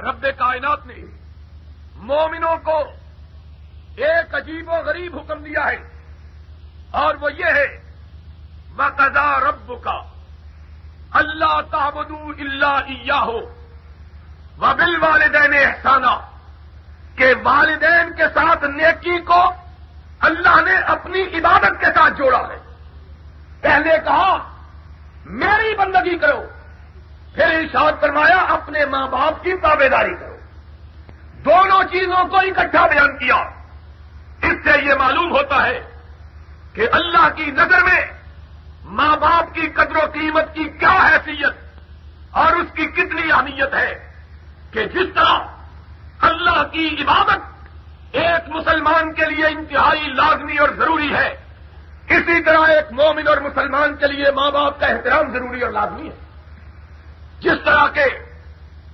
رب کائنات نے مومنوں کو ایک عجیب و غریب حکم دیا ہے اور وہ یہ ہے وقضا رب کا اللہ تعبدو اللہ عیا ہو و بل والدین احسانہ کہ والدین کے ساتھ نیکی کو اللہ نے اپنی عبادت کے ساتھ جوڑا ہے۔ پہلے کہا، میری بندگی کرو۔ پھر ارشاد فرمایا، اپنے ماں باپ کی تابے داری کرو۔ دونوں چیزوں کو اکٹھا بیان کیا۔ اس سے یہ معلوم ہوتا ہے کہ اللہ کی نظر میں ماں باپ کی قدر و قیمت کی کیا حیثیت اور اس کی کتنی اہمیت ہے کہ جس طرح اللہ کی عبادت ایک مسلمان کے لیے انتہائی لازمی اور ضروری ہے، اسی طرح ایک مومن اور مسلمان کے لیے ماں باپ کا احترام ضروری اور لازمی ہے۔ جس طرح کے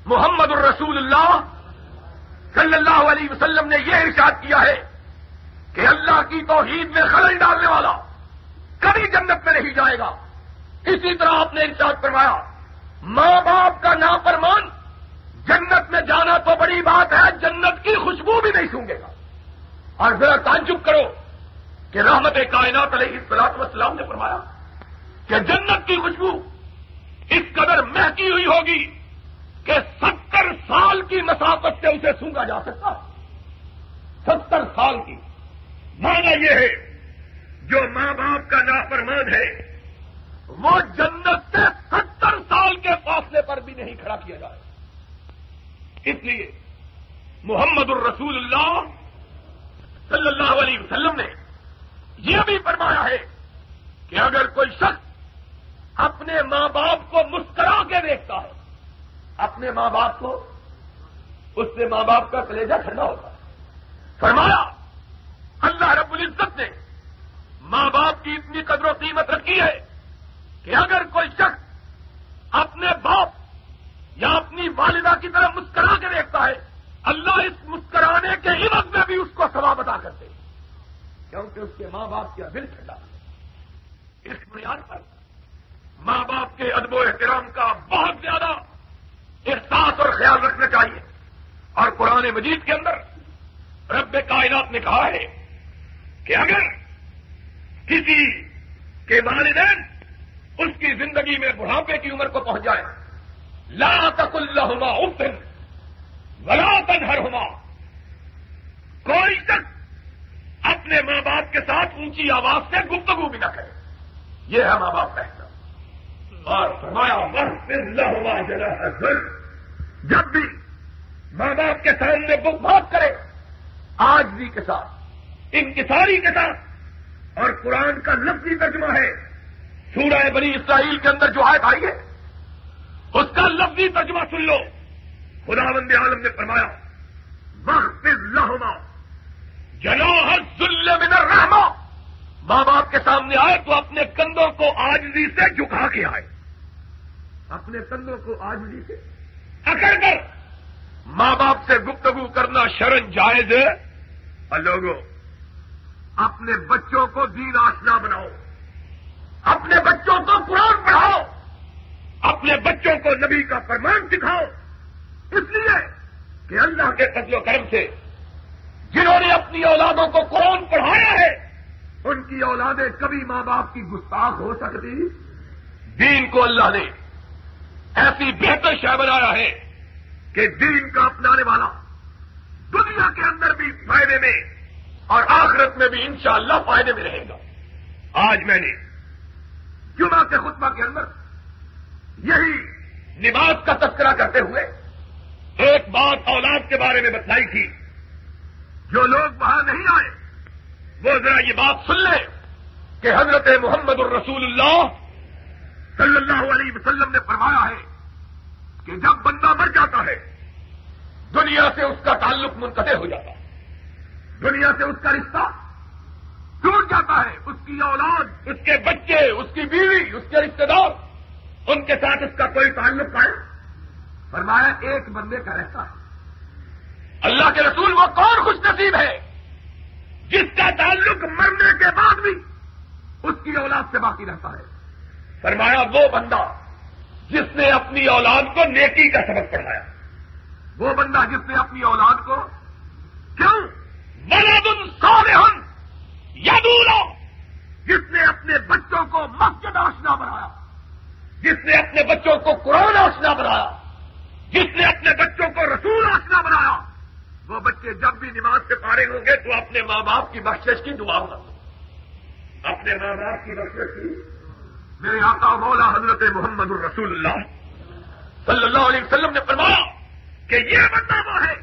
محمد الرسول اللہ صلی اللہ علیہ وسلم نے یہ ارشاد کیا ہے کہ اللہ کی توحید میں خلل ڈالنے والا کبھی جنت میں نہیں جائے گا۔ اسی طرح آپ نے ارشاد فرمایا، ماں باپ کا نافرمان جنت میں جانا تو بڑی بات ہے، جنت کی خوشبو بھی نہیں سونگے گا۔ اور ذرا تعجب کرو کہ رحمت کائنات علیہ السلاط وسلام نے فرمایا کہ جنت کی خوشبو اس قدر مہکی ہوئی ہوگی کہ ستر سال کی مسافت سے اسے سونگا جا سکتا ستر سال کی۔ مانا یہ ہے، جو ماں باپ کا نافرمان ہے، وہ جنت سے ستر سال کے فاصلے پر بھی نہیں کھڑا کیا جائے۔ اس لیے محمد الرسول اللہ صلی اللہ علیہ وسلم نے یہ بھی فرمایا ہے کہ اگر کوئی شخص اپنے ماں باپ کو مسکرا کے دیکھتا ہے۔ اپنے ماں باپ کو اس سے ماں باپ کا کلیجہ ٹھنڈا ہوتا ہے۔ فرمایا، اللہ رب العزت نے ماں باپ کی اتنی قدر و قیمت رکھی ہے کہ اگر کوئی شخص اپنے باپ یا اپنی والدہ کی طرف مسکرا کے دیکھتا ہے، اللہ اس مسکرانے کے عوض میں بھی اس کو ثواب ادا کرتے کیونکہ اس کے ماں باپ کا دل ٹھنڈا ہے۔ اس بنیاد پر ماں باپ کے ادب و احترام کا بہت زیادہ احساس اور خیال رکھنا چاہیے۔ اور قرآن مجید کے اندر رب کائنات نے کہا ہے کہ اگر کسی کے والدین اس کی زندگی میں بڑھاپے کی عمر کو پہنچ جائے، لا تک اللہ افن ولا تنہر ہوما کوئی شخص اپنے ماں باپ کے ساتھ اونچی آواز سے گفتگو بھی نہ کرے۔ یہ ہے ماں باپ کا احساس۔ اور فرمایا جب بھی ماں باپ کے سامنے بک بات کرے آج بھی کے ساتھ، انکساری کے ساتھ، اور قرآن کا لفظی ترجمہ ہے، سورہ بنی اسرائیل کے اندر جو آیت آئی ہے، اس کا لفظی ترجمہ سن لو۔ خدا بند عالم نے فرمایا وقت لہما جنو ہر ذل من الرحمہ ماں باپ کے سامنے آئے تو اپنے کندھوں کو آجزی سے جھکا کے آئے۔ اپنے کندھوں کو آجزی سے اکڑ کر۔ ماں باپ سے گفتگو کرنا شرن جائز ہے۔ اور لوگوں اپنے بچوں کو دین آشنا بناؤ۔ اپنے بچوں کو قرآن پڑھاؤ۔ اپنے بچوں کو نبی کا فرمان سکھاؤ۔ اس لیے کہ اللہ کے قتل و کرم سے جنہوں نے اپنی اولادوں کو قرآن پڑھایا ہے ان کی اولادیں کبھی ماں باپ کی گستاخ ہو سکتی۔ دین کو اللہ نے ایسی بہتر شہ بنایا ہے کہ دین کا اپنانے والا دنیا کے اندر بھی فائدے میں اور آخرت میں بھی انشاءاللہ فائدے میں رہے گا۔ آج میں نے جمعہ کے خطبہ کے اندر یہی نماز کا تذکرہ کرتے ہوئے ایک بات اولاد کے بارے میں بتلائی تھی۔ جو لوگ وہاں نہیں آئے، وہ ذرا یہ بات سن لیں کہ حضرت محمد الرسول اللہ صلی اللہ علیہ وسلم نے فرمایا ہے کہ جب بندہ مر جاتا ہے، دنیا سے اس کا تعلق منقطع ہو جاتا ہے۔ دنیا سے اس کا رشتہ ٹوٹ جاتا ہے، اس کی اولاد، اس کے بچے، اس کی بیوی، اس کے رشتے دار، ان کے ساتھ اس کا کوئی تعلق پائے فرمایا، ایک بندے کا رہتا ہے۔ اللہ کے رسول وہ کون خوش نصیب ہے جس کا تعلق مرنے کے بعد بھی اس کی اولاد سے باقی رہتا ہے۔ فرمایا، وہ بندہ جس نے اپنی اولاد کو نیکی کا سبق پڑھایا۔ وہ بندہ جس نے اپنی اولاد کو کیوں؟ ولد صالح یدولو جس نے اپنے بچوں کو مسجد آشنا بنایا، جس نے اپنے بچوں کو قرآن آشنا بنایا، جس نے اپنے بچوں کو رسول آشنا بنایا۔ وہ بچے جب بھی نماز سے پارے ہوں گے تو اپنے ماں باپ کی بخشش کی دعا کر اپنے ماں باپ کی بخشش کی میرے آقا مولا حضرت محمد الرسول اللہ صلی اللہ علیہ وسلم نے فرمایا کہ یہ بندہ وہ ہے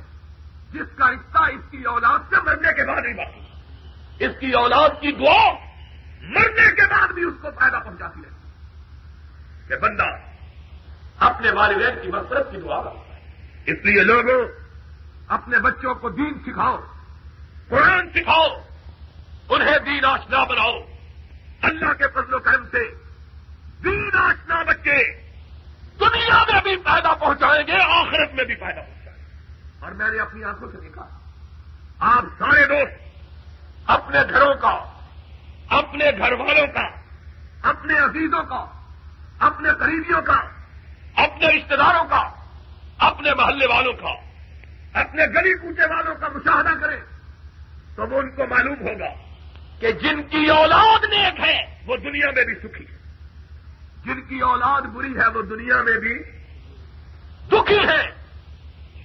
جس کا رشتہ اس کی اولاد سے مرنے کے بعد نہیں باقی۔ اس کی اولاد کی دعا مرنے کے بعد بھی اس کو فائدہ پہنچاتی ہے۔ کہ بندہ اپنے والدین کی مسرت کی دعا کرتا ہے۔ اس لیے لوگوں، اپنے بچوں کو دین سکھاؤ، قرآن سکھاؤ، انہیں دین آشنا بناؤ۔ اللہ کے فضل و کرم سے دین آشنا بچے دنیا میں بھی فائدہ پہنچائیں گے، آخرت میں بھی فائدہ پہنچائیں گے۔ اور میں نے اپنی آنکھوں سے دیکھا، آپ سارے دوست اپنے گھروں کا، اپنے گھر والوں کا، اپنے عزیزوں کا، اپنے قریبیوں کا، اپنے رشتے داروں کا، اپنے محلے والوں کا، اپنے گلی کوچے والوں کا مشاہدہ کریں تو وہ ان کو معلوم ہوگا کہ جن کی اولاد نیک ہے، وہ دنیا میں بھی سکھی ہے۔ جن کی اولاد بری ہے وہ دنیا میں بھی دکھی ہے۔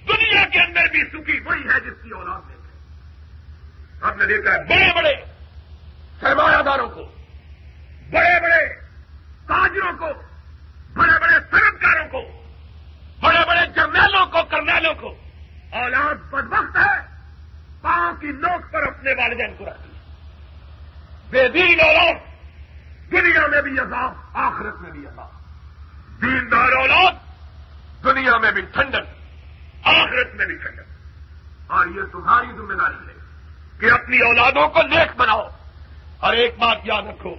دنیا کے اندر بھی سکھی وہی ہے جس کی اولاد نیک ہے۔ آپ نے دیکھا ہے بڑے بڑے سرمایہ داروں کو، بڑے بڑے تاجروں کو، بڑے بڑے صنعتکاروں کو، بڑے بڑے جرنیلوں کو، کرنیلوں کو۔ اولاد بدبخت ہے، پاؤں کی نوک پر اپنے والدین کو رکھتی بے دین اولاد دنیا میں بھی عذاب، آخرت میں بھی عذاب۔ دیندار اولاد، دنیا میں بھی ٹھنڈک، آخرت میں بھی ٹھنڈک۔ اور یہ تمہاری ذمہ داری ہے کہ اپنی اولادوں کو نیک بناؤ۔ اور ایک بات یاد رکھو،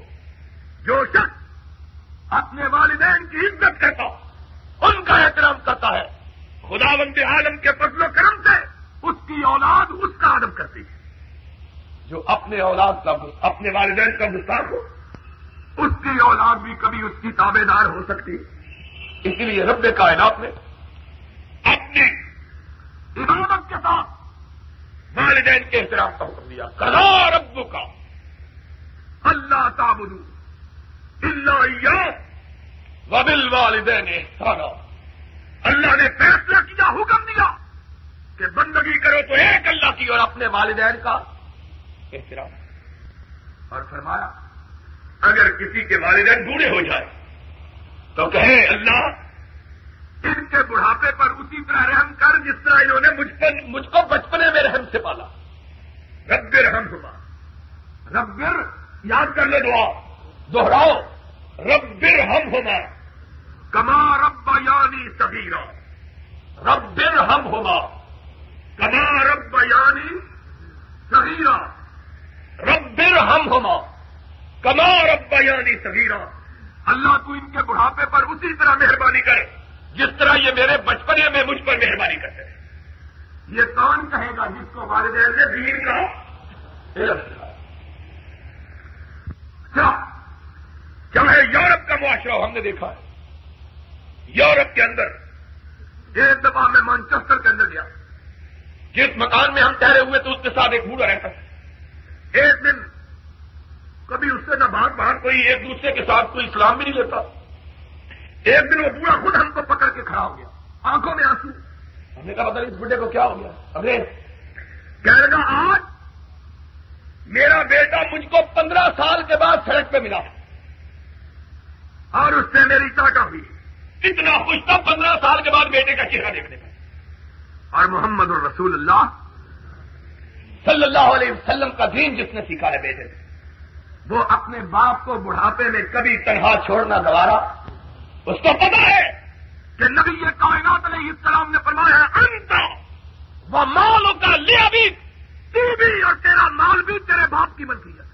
جو شخص اپنے والدین کی عزت کرتا، ان کا احترام کرتا ہے۔ خدا بند عالم کے فضل و کرم سے اس کی اولاد اس کا ادب کرتی ہے۔ جو اپنے اولاد کا، اپنے والدین کا گستاخ ہو اس کی اولاد بھی کبھی اس کی تابے دار ہو سکتی۔ اس لیے رب کائنات نے اپنی عبادت کے ساتھ والدین کے احترام کا حکم دیا۔ کلا رب کا اللہ تعبدو۔ اللہ وبل والدین احسانہ اللہ نے فیصلہ کیا، حکم دیا کہ بندگی کرو تو ایک اللہ کی اور اپنے والدین کا احترام۔ اور فرمایا اگر کسی کے والدین بوڑھے ہو جائے تو کہیں اللہ، ان کے بڑھاپے پر اسی طرح رحم کر جس طرح انہوں نے مجھ پر، مجھ کو بچپنے میں رحم سے پالا۔ ربر رحم ہوا۔ ربر یاد کر لے دعا۔ دوہراؤ ربر ہم ہونا کما رب یعنی سبیرا رب ہم ہوما کما رب یعنی سبیرا رب ہم ہوما کما رب یعنی سبیرا اللہ تو ان کے بڑھاپے پر اسی طرح مہربانی کرے، جس طرح یہ میرے بچپنے میں مجھ پر مہربانی کرتے ہیں۔ یہ کون کہے گا جس کو والدین نے دین کا چاہے اچھا، یورپ کا معاشرہ ہم نے دیکھا؟ ہے یورپ کے اندر، ایک دفعہ میں مانچسٹر کے اندر گیا۔ جس مکان میں ہم ٹھہرے ہوئے تو اس کے ساتھ ایک بوڑھا رہتا تھا۔ ایک دن کبھی اس سے نہ بھاگ باہر کوئی ایک دوسرے کے ساتھ کوئی اسلام بھی نہیں لیتا۔ ایک دن وہ بوڑھا خود ہم کو پکڑ کے کھڑا ہو گیا۔ آنکھوں میں آنسو۔ ہم نے کہا پتا اس بڈھے کو کیا ہو گیا؟ ارے کہہ رہا آج میرا بیٹا مجھ کو پندرہ سال کے بعد سڑک پہ ملا۔ اور اس سے میری ٹاٹا ہوئی۔ اتنا خوش تھا پندرہ سال کے بعد بیٹے کا چہرہ دیکھنے کا اور محمد الرسول اللہ صلی اللہ علیہ وسلم کا دین جس نے سیکھا ہے بیٹے سے۔ وہ اپنے باپ کو بڑھاپے میں کبھی تنہا چھوڑنا دوارا اس کو پتا ہے کہ نبی یہ کائنات علیہ السلام نے فرمایا انت وہ مالوں کا لیا بھی تو بھی اور تیرا مال بھی تیرے باپ کی ملکی ہے۔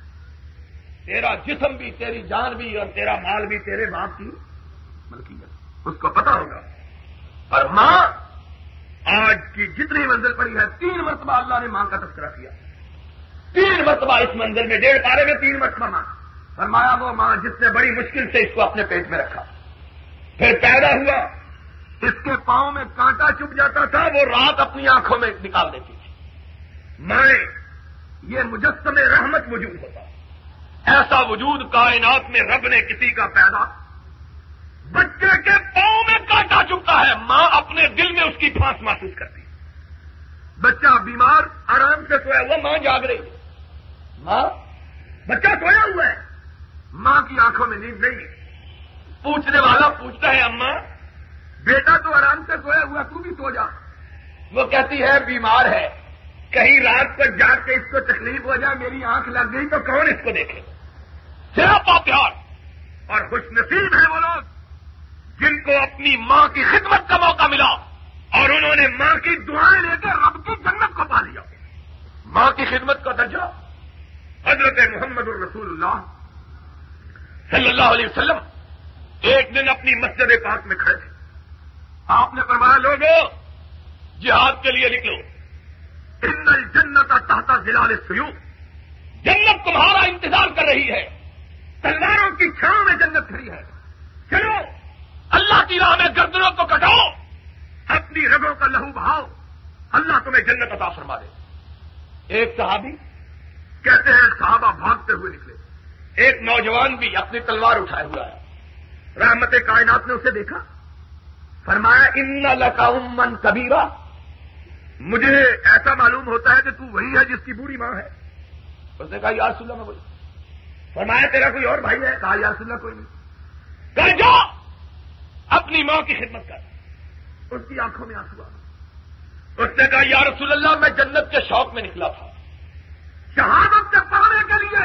تیرا جسم بھی تیری جان بھی اور تیرا مال بھی تیرے باپ کی ملکی ہے۔ اس کو پتا ہوگا۔ اور ماں، آج کی جتنی منزل پڑی ہے، تین مرتبہ اللہ نے ماں کا تذکرہ کیا۔ ہے تین مرتبہ اس منزل میں، ڈیڑھ پارے میں تین مرتبہ ماں فرمایا وہ ماں، جس نے بڑی مشکل سے اس کو اپنے پیٹ میں رکھا۔ پھر پیدا ہوا۔ اس کے پاؤں میں کانٹا چپ جاتا تھا، وہ رات اپنی آنکھوں میں نکال دیتی تھی۔ مائیں، یہ مجسم رحمت وجود ہوتا۔ ایسا وجود کائنات میں رب نے کسی کا پیدا۔ بچے کے پاؤں میں کانٹا چکتا ہے، ماں اپنے دل میں اس کی پھانس محسوس کرتی۔ بچہ بیمار، آرام سے سویا ہوا ماں جاگ رہی۔ ہے ماں؟ بچہ سویا ہوا ہے۔ ماں کی آنکھوں میں نیند نہیں پوچھنے والا پوچھتا ہے اماں۔ بیٹا تو آرام سے سویا ہوا تو بھی سو جا۔ وہ کہتی ہے بیمار ہے۔ کہیں رات پر جا کے اس کو تکلیف ہو جائے میری آنکھ لگ گئی تو کون اس کو دیکھے؟ صرف پیار اور خوش نصیب ہے وہ لوگ۔ جن کو اپنی ماں کی خدمت کا موقع ملا اور انہوں نے ماں کی دعائیں لے کے رب کی جنت کو پا لیا۔ ماں کی خدمت کا درجہ۔ حضرت محمد الرسول اللہ صلی اللہ علیہ وسلم ایک دن اپنی مسجد پاک میں کھڑے تھے۔ آپ نے فرمایا لوگوں جہاد کے لیے نکلو۔ ان جنت تحتا ضلع سیو جنت تمہارا انتظار کر رہی ہے۔ تلواروں کی چھاؤں میں جنت کھڑی ہے۔ چلو، اللہ کی راہ میں گردنوں کو کٹاؤ۔ اپنی رگوں کا لہو بہاؤ۔ اللہ تمہیں جنت عطا فرما دے۔ ایک صحابی کہتے ہیں صحابہ بھاگتے ہوئے نکلے۔ ایک نوجوان بھی اپنی تلوار اٹھائے ہوا ہے۔ رحمت کائنات نے اسے دیکھا۔ فرمایا، ان لکا من کبیرا مجھے ایسا معلوم ہوتا ہے کہ تو وہی ہے جس کی بوڑھی ماں ہے۔ اس نے کہا، یا رسول اللہ، میں بولی۔ فرمایا، تیرا کوئی اور بھائی ہے؟ کہا، یا رسول اللہ، کوئی نہیں۔ کہ جا، اپنی ماں کی خدمت کر۔ اس کی آنکھوں میں آنسو آ اس نے کہا، یا رسول اللہ، میں جنت کے شوق میں نکلا تھا۔ شہادت کے پانے کے لیے،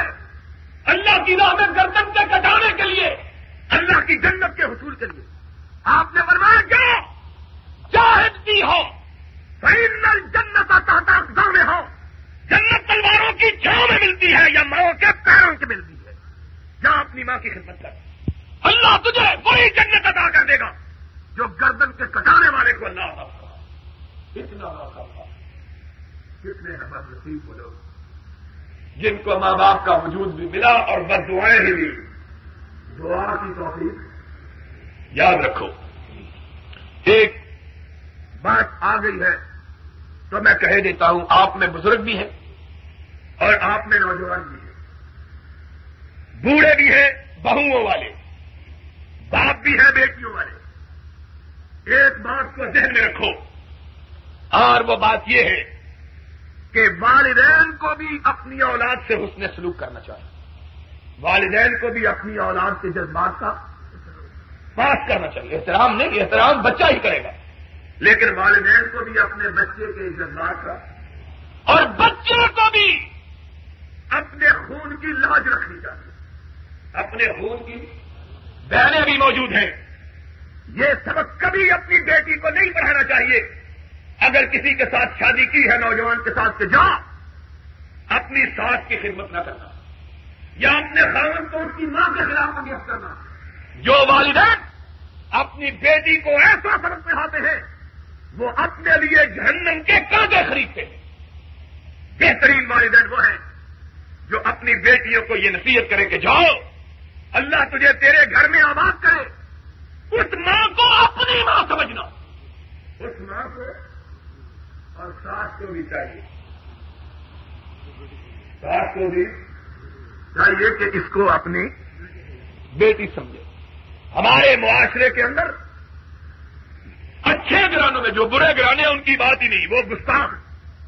اللہ کی راہ میں گردن کے کٹانے کے لیے، اللہ کی جنت کے حصول کے لیے۔ آپ نے فرمایا کیا چاہتی ہو فائنل جنت تحت میں ہو جنت تلواروں کی چھاؤں میں ملتی ہے یا ماؤں کے پیروں کی ملتی ہے۔ جہاں اپنی ماں کی خدمت کر اللہ تجھے وہی جنت ادا کر دے گا جو گردن کے کٹانے والے کو اللہ کتنا کتنے ہمارے نصیب ہو لوگ۔ جن کو ماں باپ کا وجود بھی ملا اور بس دعائیں ہی بھی دعا کی توفیق۔ یاد رکھو ایک بات آ گئی ہے تو میں کہہ دیتا ہوں آپ میں بزرگ بھی ہیں اور آپ میں نوجوان بھی ہیں۔ بوڑھے بھی ہیں بہوؤں والے۔ باپ بھی ہیں بیٹیوں والے۔ ایک بات کو ذہن میں رکھو اور وہ بات یہ ہے کہ والدین کو بھی اپنی اولاد سے حسن سلوک کرنا چاہیے۔ والدین کو بھی اپنی اولاد کے جذبات کا پاس کرنا چاہیے۔ احترام نہیں، احترام بچہ ہی کرے گا۔ لیکن والدین کو بھی اپنے بچے کے جذبات کا اور بچے کو بھی اپنے خون کی لاج رکھنی چاہیے۔ اپنے خون کی بہنیں بھی موجود ہیں۔ یہ سبق کبھی اپنی بیٹی کو نہیں پڑھانا چاہیے۔ اگر کسی کے ساتھ شادی کی ہے، نوجوان کے ساتھ کہ جا۔ اپنی ساس کی خدمت نہ کرنا۔ یا اپنے خاون کو اس کی ماں کے خلاف اگیت کرنا۔ جو والدین اپنی بیٹی کو ایسا سبق پڑھاتے ہیں، وہ اپنے لیے جہنم کے کانٹے خریدتے ہیں۔ بہترین والدین وہ ہیں جو اپنی بیٹیوں کو یہ نصیحت کرے کہ جاؤ، اللہ تجھے تیرے گھر میں آباد کرے۔ اس ماں کو اپنی ماں سمجھنا۔ اس ماں کو اور ساس کو بھی چاہیے؟ ساس کو بھی چاہیے کہ اس کو اپنی بیٹی سمجھے؟ ہمارے معاشرے کے اندر اچھے گرانوں میں جو برے گرانے ہیں، ان کی بات ہی نہیں، وہ گستاخ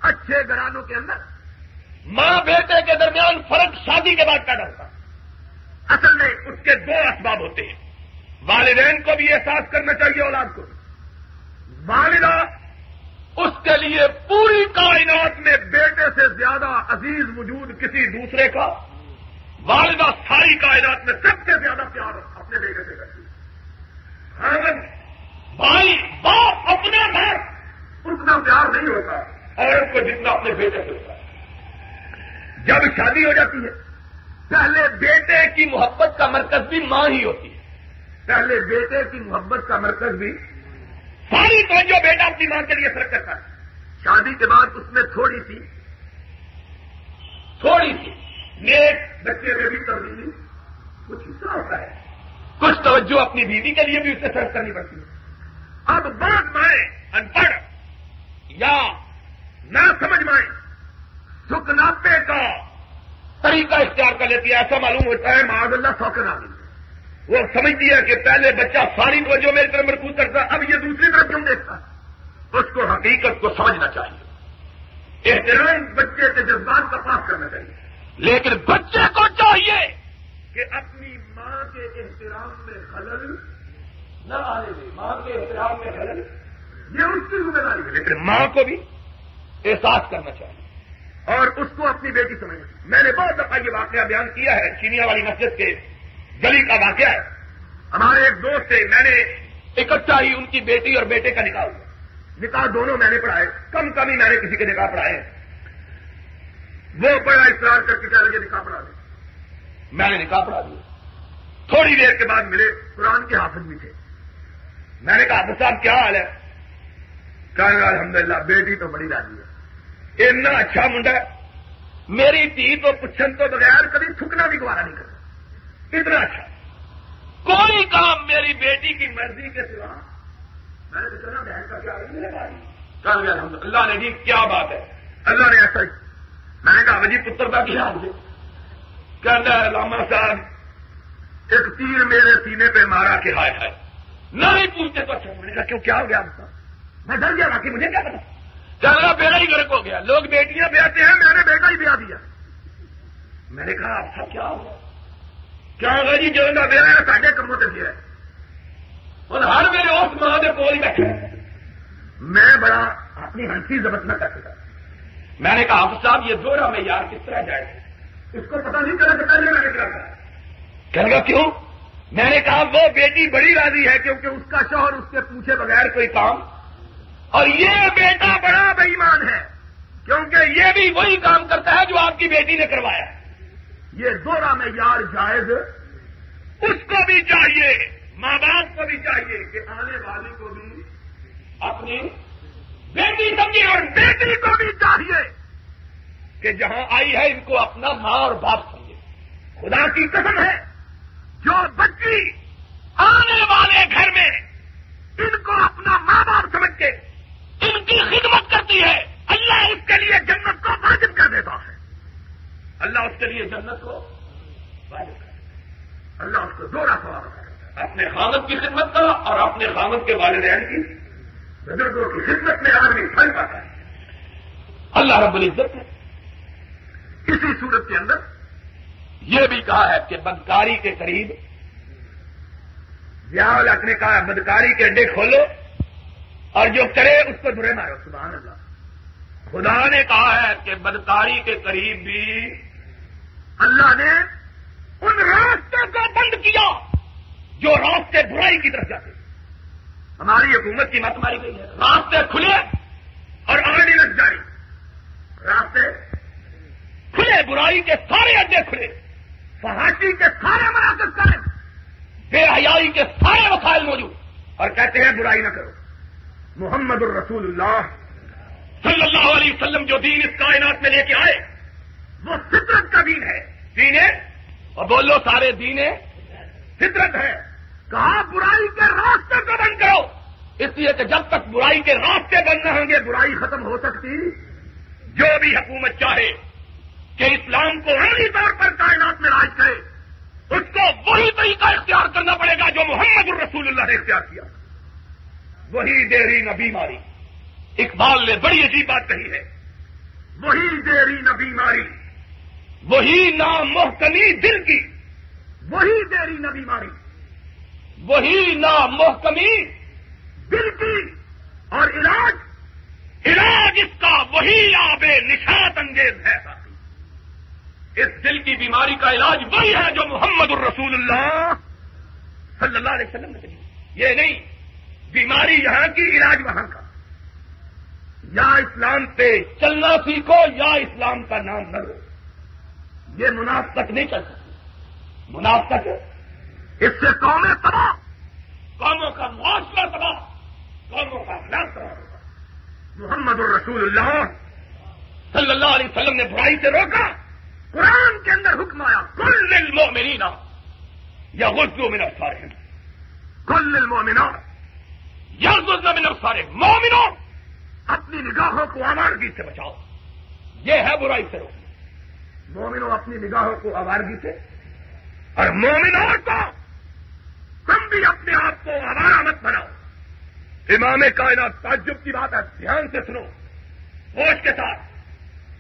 اچھے گرانوں کے اندر ماں بیٹے کے درمیان فرق شادی کے بعد پیدا ہوتا اصل میں اس کے دو اسباب ہوتے ہیں۔ والدین کو بھی احساس کرنا چاہیے اولاد کو والدہ اس کے لیے پوری کائنات میں بیٹے سے زیادہ عزیز وجود کسی دوسرے کا؟ والدہ ساری کائنات میں سب سے زیادہ پیار اپنے بیٹے سے کرتی ہے۔ بھائی، باپ اپنے گھر اتنا پیار نہیں ہوتا، عورت کو جتنا اپنے بیٹے سے ہوتا ہے۔ جب شادی ہو جاتی ہے، پہلے بیٹے کی محبت کا مرکز بھی ماں ہی ہوتی ہے۔ پہلے بیٹے کی محبت کا مرکز بھی ساری توجہ بیٹا اپنی ماں کے لیے فرق کرتا ہے۔ شادی کے بعد اس میں تھوڑی سی تھوڑی سی نیک بچے میں بھی تبدیلی کچھ حصہ ہوتا ہے۔ کچھ توجہ اپنی بیوی کے لیے بھی اسے فرق کرنی پڑتی ہے۔ اب بعض مائیں ان پڑھ یا نہ سمجھ مائیں سکناپے کا طریقہ اختیار کر لیتی ہے، ایسا معلوم ہوتا ہے معاذ اللہ سوکن آدمی۔ وہ سمجھتی ہے کہ پہلے بچہ ساری توجہ میری طرف مرکوز کرتا اب یہ دوسری طرف کیوں دیکھتا ہے؟ اس کو حقیقت کو سمجھنا چاہیے۔ احترام بچے کے جذبات کا پاس کرنا چاہیے۔ لیکن بچے کو چاہیے کہ اپنی ماں کے احترام میں خلل نہ آنے دے۔ ماں کے احترام میں خلل یہ اس کی ذمہ داری ہے۔ لیکن ماں کو بھی احساس کرنا چاہیے۔ اور اس کو اپنی بیٹی سمجھنا۔ چاہیے میں نے بہت دفعہ یہ واقعہ بیان کیا ہے چینیا والی مسجد کے گلی کا واقعہ ہے۔ ہمارے ایک دوست سے میں نے اکٹھا ہی ان کی بیٹی اور بیٹے کا نکاح ہوا۔ نکاح دونوں میں نے پڑھائے، کم کم ہی میں نے کسی کے نکاح پڑھائے۔ وہ بڑا اصرار کر کے کیا لگے نکاح پڑھا دیا میں نے نکاح پڑھا دیا۔ تھوڑی دیر کے بعد ملے، قرآن کے حافظ بھی تھے۔ میں نے کہا صاحب، کیا حال ہے؟ کہا الحمد للہ بیٹی تو بڑی راضی ہے۔ اتنا اچھا منڈا ہے۔ میری تھی تو پچھن تو بغیر کبھی تھکنا بھی گوارا نہیں کرتا۔ اتنا اچھا۔ کوئی کام میری بیٹی کی مرضی کے سوا میں نے کہا بہن کا کیا اللہ نے جی کیا بات ہے؟ اللہ نے ایسا میں نے کہا ہاں جی پتر کا کیا کہنا علامہ صاحب، ایک تیر میرے سینے پہ مارا کہ ہائے ہائے۔ نہیں پوچھتے تو اچھا۔ میں نے کہا، کیوں، کیا ہو گیا آپ کا؟ میں ڈر گیا، باقی مجھے کیا پتا؟ کہنا بیڑا ہی گرک ہو گیا۔ لوگ بیٹیاں بیاتے ہیں، میں نے بیٹا ہی بیا دیا۔ میں نے کہا، آپ کا کیا ہوا؟ کیا ہوگا جی؟ جو میرا ہے، ساڈے کموں سے گیا اور ہر میرے اس ماں کے کول ہی بیٹھے میں بڑا اپنی ہنسی ضبط نہ کر سکا۔ میں نے کہا آپ صاحب، یہ دورہ میں یار کس طرح جائے؟ اس کو پتا نہیں چلا کہ پہلے میں نکلا تھا۔ کہنے گا کیوں؟ میں نے کہا، وہ بیٹی بڑی راضی ہے کیونکہ اس کا شوہر اس کے پوچھے بغیر کوئی کام۔ اور یہ بیٹا بڑا بےمان ہے کیونکہ یہ بھی وہی کام کرتا ہے جو آپ کی بیٹی نے کروایا۔ یہ دورہ میں یار جائز، اس کو بھی چاہیے۔ ماں باپ کو بھی چاہیے کہ آنے والے کو بھی اپنی بیٹی سمجھے اور بیٹی کو بھی چاہیے کہ جہاں آئی ہے ان کو اپنا ماں اور باپ سمجھے۔ خدا کی قسم ہے، جو بچی آنے والے گھر میں ان کو اپنا ماں باپ سمجھ کے ان کی خدمت کرتی ہے، اللہ اس کے لیے جنت کو واجب کر دیتا ہے۔ اللہ اس کے لیے جنت کو اللہ اس کو دو رکھا اپنے خامد کی خدمت کا اور اپنے خامد کے والدین کی بزرگوں کی خدمت میں آدمی پھل پاتا ہے۔ اللہ رب العزت نے اسی صورت کے اندر یہ بھی کہا ہے کہ بدکاری کے قریب اللہ نے کہا بدکاری کے اڈے کھولو اور جو کرے اس کو برے مارو۔ سبحان اللہ۔ خدا نے کہا ہے کہ بدکاری کے قریب بھی اللہ نے ان راستوں کو بند کیا۔ جو راستے برائی کی طرف جاتے ہماری حکومت کی مت ماری گئی ہے۔ راستے کھلے اور آرڈیننس جاری راستے کھلے، برائی کے سارے اڈے کھلے۔ فہاشی کے سارے مراکز کریں بے حیائی کے سارے وسائل موجود۔ اور کہتے ہیں، برائی نہ کرو۔ محمد الرسول اللہ صلی اللہ علیہ وسلم جو دین اس کائنات میں لے کے آئے، وہ فطرت کا دین ہے۔ دین اور بولو، سارے دین فطرت ہے۔ کہاں برائی کے راستے کو بند کرو۔ اس لیے کہ جب تک برائی کے راستے بند نہ ہوں گے، برائی ختم ہو سکتی۔ جو بھی حکومت چاہے کہ اسلام کو عملی طور پر کائنات میں راج کرے، اس کو وہی طریقہ اختیار کرنا پڑے گا جو محمد الرسول اللہ نے اختیار کیا۔ وہی دیری نہ بیماری اقبال نے بڑی عجیب بات کہی ہے۔ وہی دیری نہ بیماری وہی نام محکمی دل کی۔ وہی دیری نہ بیماری وہی نام محکمی دل کی اور علاج۔ علاج اس کا وہی آب نشات انگیز ہے۔ اس دل کی بیماری کا علاج وہی ہے جو محمد الرسول اللہ صلی اللہ علیہ وسلم نے کہی یہ نہیں بیماری یہاں کی علاج وہاں کا۔ یا اسلام پہ چلنا سیکھو یا اسلام کا نام نہ لو۔ یہ منافقت نہیں چل سکتی منافقت اس سے قومیں تباہ؟ قوموں کا معاشرہ تباہ؟ قوموں کا خلاف تباہ؟ ہوگا محمد الرسول اللہ۔ صلی اللہ علیہ وسلم نے برائی سے روکا۔ قرآن کے اندر حکم آیا کل المؤمنین یا غزو من الصالحین۔ کل المؤمنات یا سارے مومنوں اپنی نگاہوں کو آوارگی سے بچاؤ۔ یہ ہے برائی سے روکنا۔ مومنوں اپنی نگاہوں کو آوارگی سے اور مومنوں کو تم بھی اپنے آپ کو آوارہ مت بناؤ۔ امام کائنات تعجب کی بات ہے، دھیان سے سنو۔ ہوش کے ساتھ۔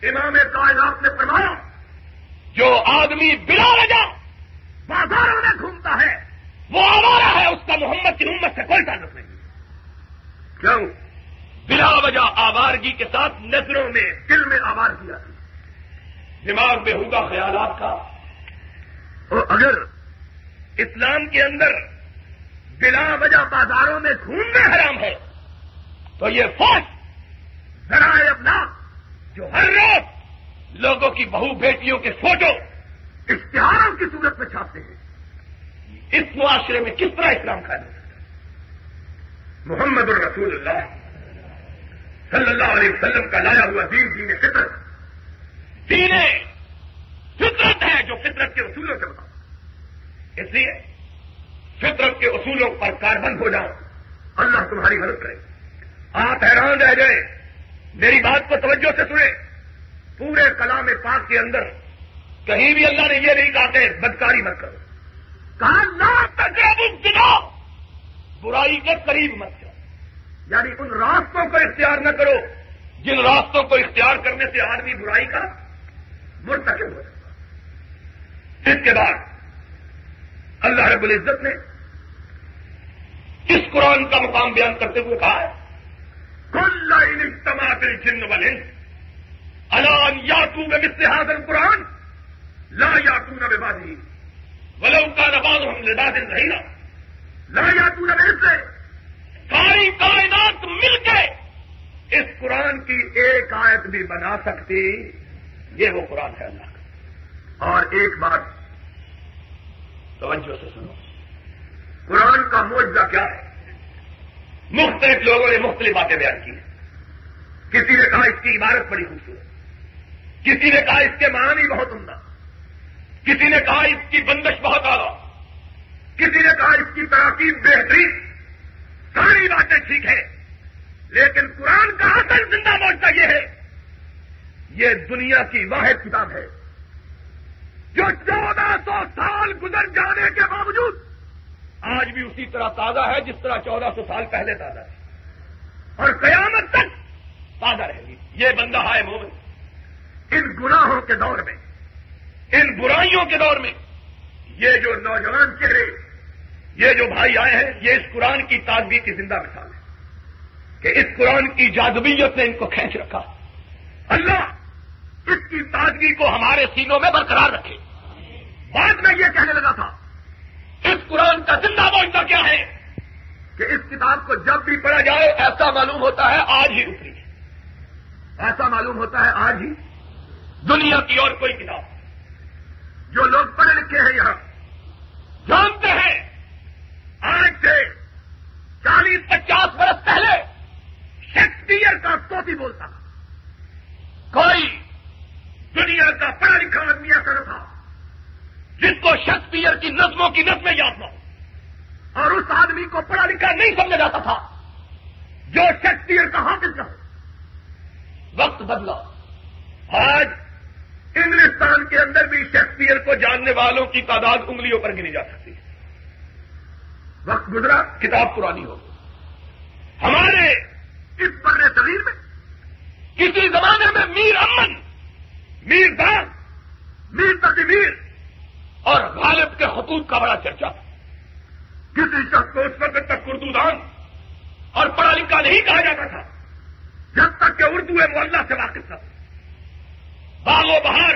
امام کائنات نے فرمایا، جو آدمی بلا وجہ بازاروں میں گھومتا ہے، وہ آوارا ہے، اس کا محمد کی امت سے کوئی تعلق نہیں۔ کیوں؟ بلا وجہ آوارگی کے ساتھ نظروں میں دل میں آوار کیا دماغ میں ہوگا خیالات کا۔ اور اگر اسلام کے اندر بلا وجہ بازاروں میں گھومنا حرام ہے، تو یہ فوج ذرائع اپنا جو ہر روز لوگوں کی بہو بیٹیوں کے فوٹو اشتہاروں کی صورت میں چھاپتے ہیں۔ اس معاشرے میں کس طرح اسلام کا ہے؟ محمد الرسول اللہ صلی اللہ علیہ وسلم کا لایا ہوا دین دین فطرت دین ہے جو فطرت کے اصولوں سے بتاؤ۔ اس لیے فطرت کے اصولوں پر کاربند ہو جاؤ۔ اللہ تمہاری مدد کرے۔ آپ حیران رہ جائیں۔ میری بات کو توجہ سے سنیں۔ پورے کلام پاک کے اندر کہیں بھی اللہ نے یہ نہیں کہا کہ بدکاری مت کرو۔ کہا، لا تقرب برائی کے قریب مت کرو یعنی ان راستوں کو اختیار نہ کرو۔ جن راستوں کو اختیار کرنے سے آدمی برائی کا مرتکب ہو سکتا اس کے بعد اللہ رب العزت نے اس قرآن کا مقام بیان کرتے ہوئے کہا ہے، کل لائن تماطل جن والے الان یاتو میں مثل حاضر قرآن لا یاتو نہ بازی ولو کا نباز ہم لباس نہیں نا لا یاتو نہ سے ساری کائنات مل کے اس قرآن کی ایک آیت بھی بنا سکتی، یہ وہ قرآن ہے اللہ۔ اور ایک بات توجہ سے سنو۔ قرآن کا معجزہ کیا ہے؟ مختلف لوگوں نے مختلف باتیں بیان کی کسی نے کہا اس کی عبارت بڑی خوبصورت کسی نے کہا اس کے معنی بہت عمدہ۔ کسی نے کہا اس کی بندش بہت اعلیٰ۔ کسی نے کہا اس کی تراکیب بہترین۔ ساری باتیں ٹھیک ہیں۔ لیکن قرآن کا اصل زندہ موجودہ یہ ہے، یہ دنیا کی واحد کتاب ہے۔ جو چودہ سو سال گزر جانے کے باوجود آج بھی اسی طرح تازہ ہے جس طرح چودہ سو سال پہلے تازہ ہے۔ اور قیامت تک تازہ رہے گی۔ یہ بندہ ہے مومن، ان گناہوں کے دور میں، ان برائیوں کے دور میں، یہ جو نوجوان چہرے، یہ جو بھائی آئے ہیں، یہ اس قرآن کی تازگی کی زندہ مثال ہے کہ اس قرآن کی جادبیت نے ان کو کھینچ رکھا۔ اللہ اس کی تازگی کو ہمارے سینوں میں برقرار رکھے۔ بعد میں یہ کہنے لگا تھا، اس قرآن کا زندہ معاوضہ کیا ہے؟ کہ اس کتاب کو جب بھی پڑھا جائے، ایسا معلوم ہوتا ہے آج ہی اتری ایسا معلوم ہوتا ہے آج ہی دنیا کی اور کوئی کتاب۔ جو لوگ پڑھے لکھے ہیں یہاں، جانتے ہیں، آج سے چالیس پچاس برس پہلے شیکسپیئر کا توتی بولتا تھا۔ دنیا کا پڑھا لکھا آدمی ایسا نہ تھا جس کو شیکسپیئر کی نظموں کی نظمیں یاد نہ ہو۔ اور اس آدمی کو پڑھا لکھا نہیں سمجھا جاتا تھا جو شیکسپیئر کا حافظ نہ ہو۔ وقت بدلا۔ آج انگلستان کے اندر بھی شیکسپیئر کو جاننے والوں کی تعداد انگلیوں پر گنی جا سکتی ہے۔ وقت گزرا۔ کتاب پرانی ہو۔ ہمارے اس پر صغیر میں کسی زمانے میں میر امن میر دان میر تقمیر اور غالب کے خطوط کا بڑا چرچا۔ تھا کسی شخص کو اس وقت تک اردو دان اور پڑھا لکھا نہیں کہا جاتا تھا، جب تک کہ اردو ہے سے واقف تھا باغ و بہار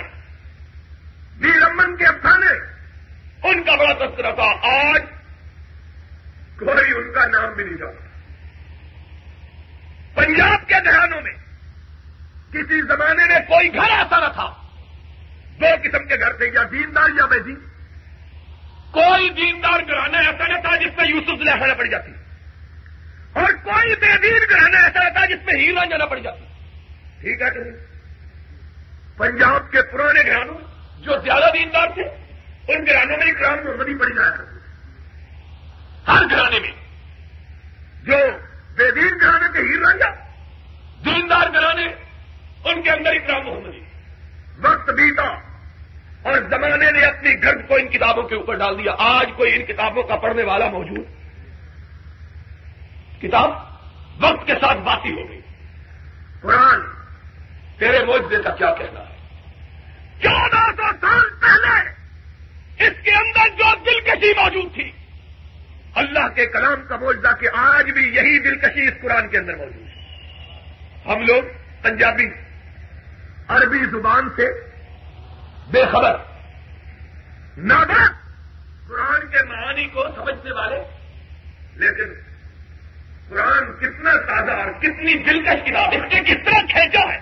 ویر امن کے افسانے، ان کا بڑا تذکرہ تھا۔ آج کوئی ان کا نام بھی نہیں جاتا۔ پنجاب کے گھرانوں میں کسی زمانے میں کوئی گھر ایسا نہ تھا۔ دو قسم کے گھر تھے یا دیندار یا بے دین۔ کوئی دیندار گھرانا ایسا نہ تھا جس میں یوسف لہرا پڑ جاتی۔ اور کوئی بے دین گھرانا ایسا نہ تھا جس میں ہیرا جانا پڑ جاتی۔ ٹھیک ہے کہ پنجاب کے پرانے گھرانوں جو زیادہ دیندار تھے، ان گھرانوں میں محمدی پڑی جایا ہر گھرانے میں جو بے دین گھرانے کے ہیر رنجا دیندار گھرانے ان کے اندر اتنا محمدی وقت بیتا اور زمانے نے اپنی گرد کو ان کتابوں کے اوپر ڈال دیا۔ آج کوئی ان کتابوں کا پڑھنے والا موجود۔ کتاب وقت کے ساتھ باقی ہو گئی۔ قرآن، تیرے موجودے کا کیا کہنا ہے؟ چودہ سو سال پہلے اس کے اندر جو دلکشی موجود تھی، اللہ کے کلام کا موجودہ کہ آج بھی یہی دلکشی اس قرآن کے اندر موجود ہے۔ ہم لوگ پنجابی عربی زبان سے بے خبر۔ نادر قرآن کے معانی کو سمجھنے والے۔ لیکن قرآن کتنا تازہ اور کتنی دلکش کتاب، اس کے کس طرح کھینچا ہے؟